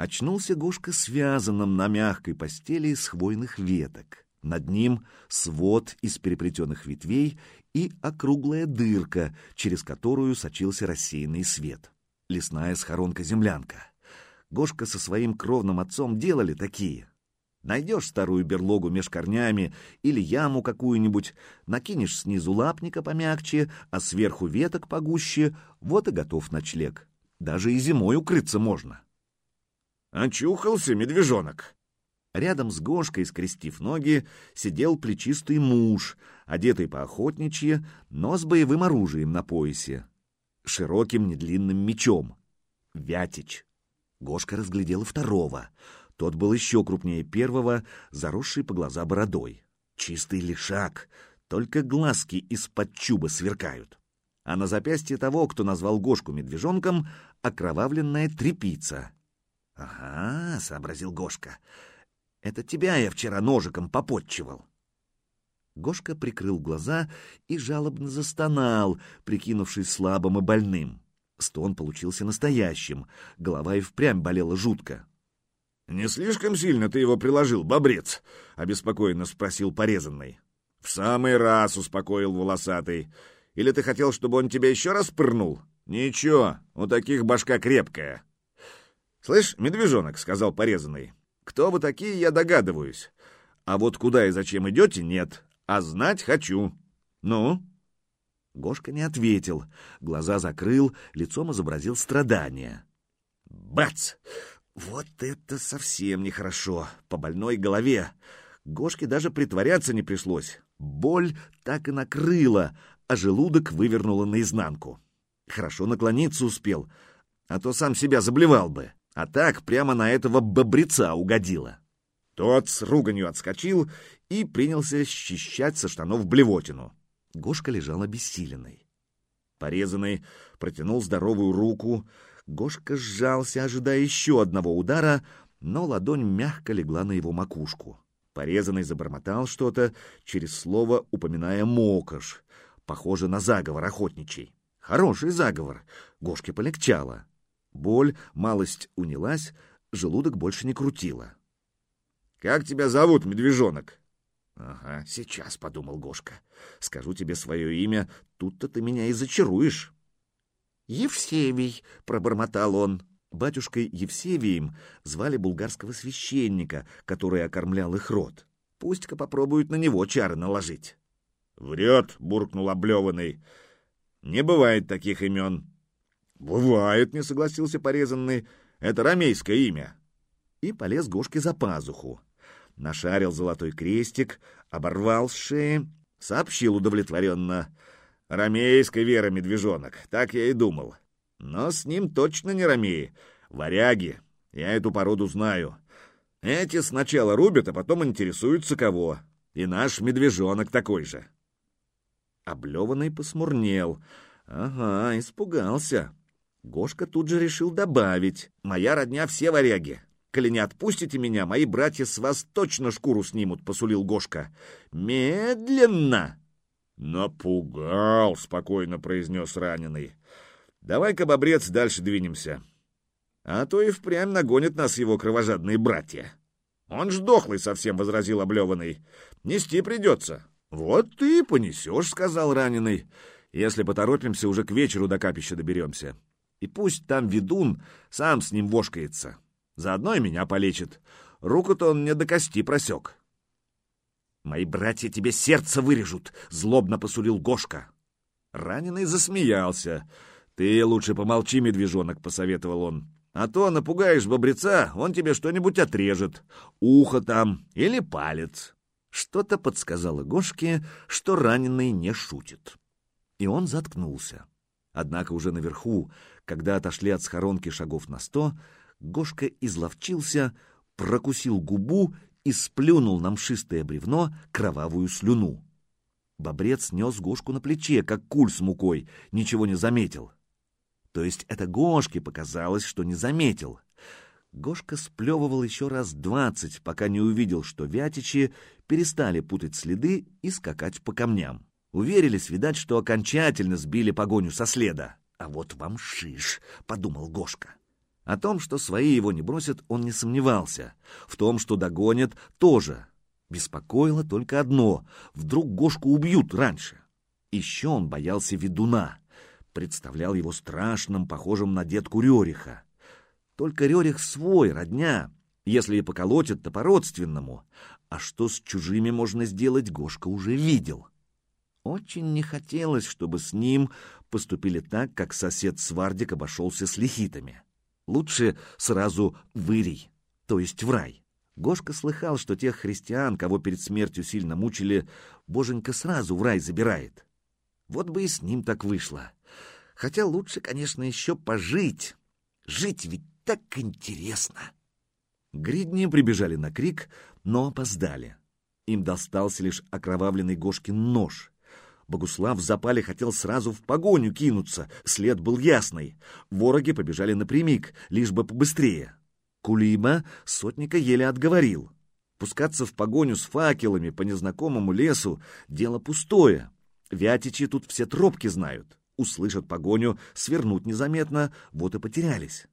Очнулся Гошка связанным на мягкой постели из хвойных веток. Над ним свод из переплетенных ветвей и округлая дырка, через которую сочился рассеянный свет. Лесная схоронка-землянка. Гошка со своим кровным отцом делали такие. Найдешь старую берлогу меж корнями или яму какую-нибудь, накинешь снизу лапника помягче, а сверху веток погуще, вот и готов ночлег. Даже и зимой укрыться можно. Очухался медвежонок. Рядом с Гошкой, скрестив ноги, сидел плечистый муж, одетый поохотничье, но с боевым оружием на поясе, широким недлинным мечом. Вятич. Гошка разглядел второго. Тот был еще крупнее первого, заросший по глаза бородой. Чистый лишак, только глазки из-под чуба сверкают. А на запястье того, кто назвал Гошку медвежонком, окровавленная трепица. «Ага», — сообразил Гошка, — «это тебя я вчера ножиком попотчевал». Гошка прикрыл глаза и жалобно застонал, прикинувшись слабым и больным. Стон получился настоящим, голова и впрямь болела жутко. «Не слишком сильно ты его приложил, бобрец?» — обеспокоенно спросил порезанный. «В самый раз успокоил волосатый. Или ты хотел, чтобы он тебя еще раз пырнул? Ничего, у таких башка крепкая». «Слышь, медвежонок», — сказал порезанный, — «кто вы такие, я догадываюсь. А вот куда и зачем идете, нет. А знать хочу. Ну?» Гошка не ответил, глаза закрыл, лицом изобразил страдание. Бац! Вот это совсем нехорошо, по больной голове. Гошке даже притворяться не пришлось. Боль так и накрыла, а желудок вывернула наизнанку. Хорошо наклониться успел, а то сам себя заблевал бы. А так прямо на этого бобреца угодило. Тот с руганью отскочил и принялся счищать со штанов блевотину. Гошка лежал обессиленный. Порезанный протянул здоровую руку, Гошка сжался, ожидая еще одного удара, но ладонь мягко легла на его макушку. Порезанный забормотал что-то, через слово упоминая мокош. Похоже на заговор охотничий. Хороший заговор. Гошке полегчало. Боль малость унялась, желудок больше не крутила. «Как тебя зовут, медвежонок?» «Ага, сейчас», — подумал Гошка. «Скажу тебе свое имя, тут-то ты меня и зачаруешь». «Евсевий», — пробормотал он. Батюшкой Евсевием звали булгарского священника, который окормлял их род. Пусть-ка попробуют на него чары наложить. «Врет», — буркнул облеванный. «Не бывает таких имен». «Бывает», — не согласился порезанный. «Это рамейское имя». И полез Гошке за пазуху. Нашарил золотой крестик, оборвал с шеи, сообщил удовлетворенно — Ромейской вера, медвежонок, так я и думал. Но с ним точно не ромеи, варяги. Я эту породу знаю. Эти сначала рубят, а потом интересуются кого. И наш медвежонок такой же. Облеванный посмурнел. Ага, испугался. Гошка тут же решил добавить. «Моя родня все варяги. Коли не отпустите меня, мои братья с вас точно шкуру снимут», — посулил Гошка. «Медленно!» «Напугал», — спокойно произнес раненый. «Давай-ка, бобрец, дальше двинемся. А то и впрямь нагонят нас его кровожадные братья». «Он ж дохлый совсем», — возразил облеванный. «Нести придется». «Вот ты и понесешь», — сказал раненый. «Если поторопимся, уже к вечеру до капища доберемся. И пусть там ведун сам с ним вошкается. Заодно и меня полечит. Руку-то он мне до кости просек». «Мои братья тебе сердце вырежут!» — злобно посулил Гошка. Раненый засмеялся. «Ты лучше помолчи, медвежонок», — посоветовал он. «А то напугаешь бобреца, он тебе что-нибудь отрежет. Ухо там или палец». Что-то подсказало Гошке, что раненый не шутит. И он заткнулся. Однако уже наверху, когда отошли от схоронки шагов на сто, Гошка изловчился, прокусил губу и сплюнул на мшистое бревно кровавую слюну. Бобрец нес Гошку на плече, как куль с мукой, ничего не заметил. То есть это Гошке показалось, что не заметил. Гошка сплевывал еще раз двадцать, пока не увидел, что вятичи перестали путать следы и скакать по камням. Уверились, видать, что окончательно сбили погоню со следа. «А вот вам шиш», — подумал Гошка. О том, что свои его не бросят, он не сомневался. В том, что догонят, тоже. Беспокоило только одно — вдруг Гошку убьют раньше. Еще он боялся ведуна. Представлял его страшным, похожим на детку Рериха. Только Рерих свой, родня. Если и поколотят, то по-родственному. А что с чужими можно сделать, Гошка уже видел. Очень не хотелось, чтобы с ним поступили так, как сосед Свардик обошелся с лихитами. Лучше сразу в Ирий, то есть в рай. Гошка слыхал, что тех христиан, кого перед смертью сильно мучили, боженька сразу в рай забирает. Вот бы и с ним так вышло. Хотя лучше, конечно, еще пожить. Жить ведь так интересно. Гридни прибежали на крик, но опоздали. Им достался лишь окровавленный Гошкин нож. Богуслав в запале хотел сразу в погоню кинуться, след был ясный. Вороги побежали напрямик, лишь бы побыстрее. Кулиба сотника еле отговорил. Пускаться в погоню с факелами по незнакомому лесу — дело пустое. Вятичи тут все тропки знают. Услышат погоню, свернуть незаметно, вот и потерялись.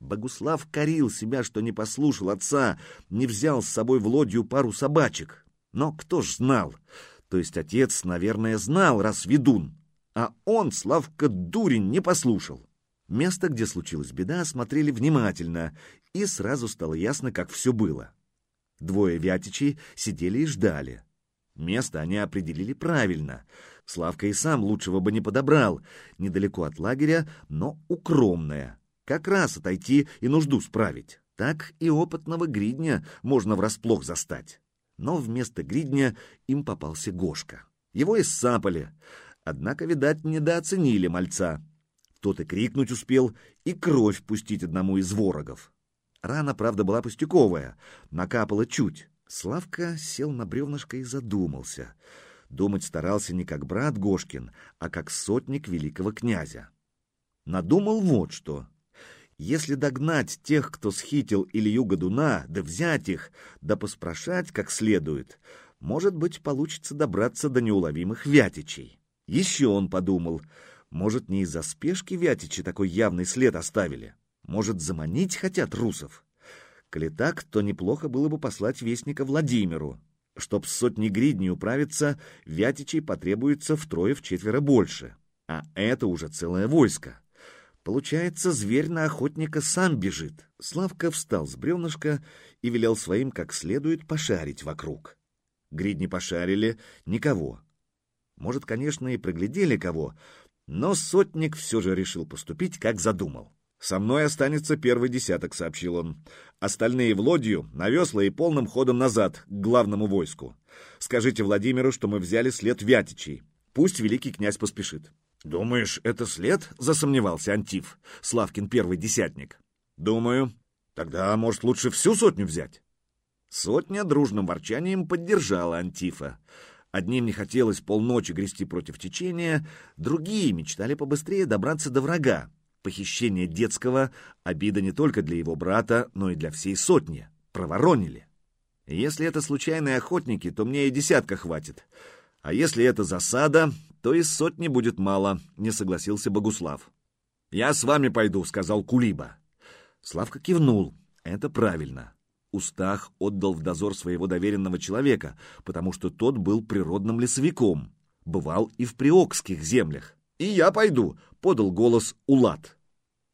Богуслав корил себя, что не послушал отца, не взял с собой в лодью пару собачек. Но кто ж знал? То есть отец, наверное, знал, раз ведун. А он, Славка Дурень, не послушал. Место, где случилась беда, осмотрели внимательно, и сразу стало ясно, как все было. Двое вятичей сидели и ждали. Место они определили правильно. Славка и сам лучшего бы не подобрал. Недалеко от лагеря, но укромное. Как раз отойти и нужду справить. Так и опытного гридня можно врасплох застать но вместо гридня им попался Гошка. Его иссапали, однако, видать, недооценили мальца. Тот и крикнуть успел, и кровь пустить одному из ворогов. Рана, правда, была пустяковая, накапала чуть. Славка сел на бревнышко и задумался. Думать старался не как брат Гошкин, а как сотник великого князя. Надумал вот что. Если догнать тех, кто схитил Илью Годуна, да взять их, да поспрашать как следует, может быть, получится добраться до неуловимых Вятичей. Еще он подумал, может, не из-за спешки Вятичи такой явный след оставили? Может, заманить хотят русов? Коли так, то неплохо было бы послать вестника Владимиру. Чтоб с сотни гридней управиться, Вятичей потребуется втрое-вчетверо больше. А это уже целое войско. Получается, зверь на охотника сам бежит. Славка встал с бревнышка и велел своим как следует пошарить вокруг. Гридни пошарили — никого. Может, конечно, и проглядели кого, но сотник все же решил поступить, как задумал. «Со мной останется первый десяток», — сообщил он. «Остальные в лодью, на весла и полным ходом назад, к главному войску. Скажите Владимиру, что мы взяли след Вятичей. Пусть великий князь поспешит». «Думаешь, это след?» — засомневался Антиф, Славкин первый десятник. «Думаю. Тогда, может, лучше всю сотню взять?» Сотня дружным ворчанием поддержала Антифа. Одним не хотелось полночи грести против течения, другие мечтали побыстрее добраться до врага. Похищение детского — обида не только для его брата, но и для всей сотни. Проворонили. Если это случайные охотники, то мне и десятка хватит. А если это засада, то из сотни будет мало, не согласился Богуслав. «Я с вами пойду», — сказал Кулиба. Славка кивнул. Это правильно. Устах отдал в дозор своего доверенного человека, потому что тот был природным лесовиком. Бывал и в приокских землях. «И я пойду», — подал голос Улад.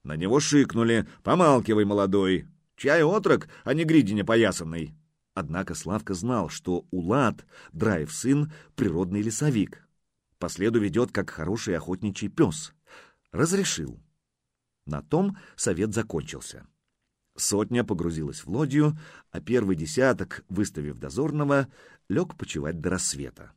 На него шикнули. «Помалкивай, молодой. Чай отрок, а не гридиня поясанный». Однако Славка знал, что Улад, Драев сын, природный лесовик. По следу ведет, как хороший охотничий пес. Разрешил. На том совет закончился. Сотня погрузилась в лодью, а первый десяток, выставив дозорного, лег почевать до рассвета.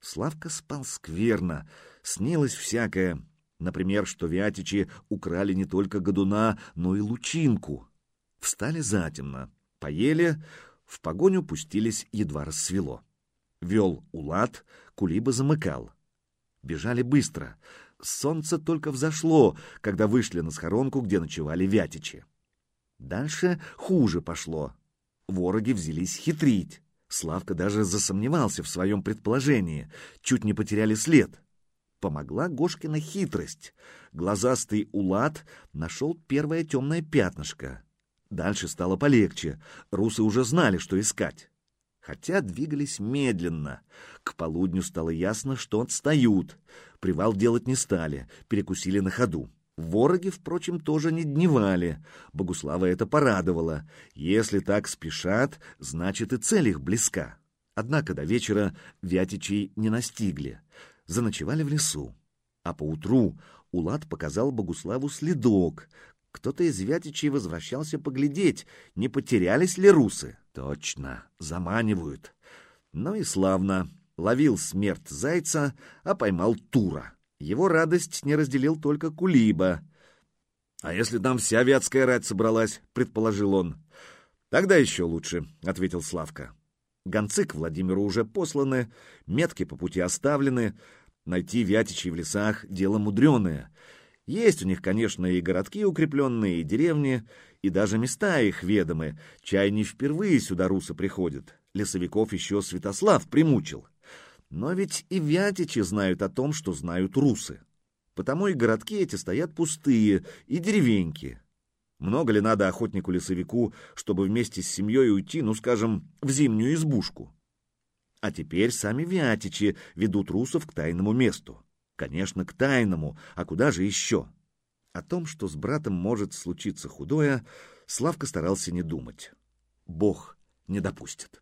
Славка спал скверно, снилось всякое. Например, что вятичи украли не только годуна, но и лучинку. Встали затемно, поели, в погоню пустились, едва рассвело. Вел Улад, Кулиба замыкал. Бежали быстро. Солнце только взошло, когда вышли на схоронку, где ночевали вятичи. Дальше хуже пошло. Вороги взялись хитрить. Славка даже засомневался в своем предположении. Чуть не потеряли след. Помогла Гошкина хитрость. Глазастый Улад нашел первое темное пятнышко. Дальше стало полегче. Русы уже знали, что искать. Хотя двигались медленно. К полудню стало ясно, что отстают. Привал делать не стали, перекусили на ходу. Вороги, впрочем, тоже не дневали. Богуслава это порадовало. Если так спешат, значит и цель их близка. Однако до вечера Вятичей не настигли. Заночевали в лесу. А поутру Улад показал Богуславу следок. Кто-то из Вятичей возвращался поглядеть, не потерялись ли русы. Точно, заманивают. Ну и славно. Ловил смерть зайца, а поймал тура. Его радость не разделил только Кулиба. «А если там вся вятская рать собралась?» — предположил он. «Тогда еще лучше», — ответил Славка. Гонцы к Владимиру уже посланы, метки по пути оставлены. Найти вятичей в лесах — дело мудреное. Есть у них, конечно, и городки укрепленные, и деревни, и даже места их ведомы. Чай не впервые сюда русы приходят. Лесовиков еще Святослав примучил. Но ведь и вятичи знают о том, что знают русы. Потому и городки эти стоят пустые, и деревеньки. Много ли надо охотнику-лесовику, чтобы вместе с семьей уйти, ну, скажем, в зимнюю избушку? А теперь сами вятичи ведут русов к тайному месту. Конечно, к тайному, а куда же еще? О том, что с братом может случиться худое, Славка старался не думать. Бог не допустит.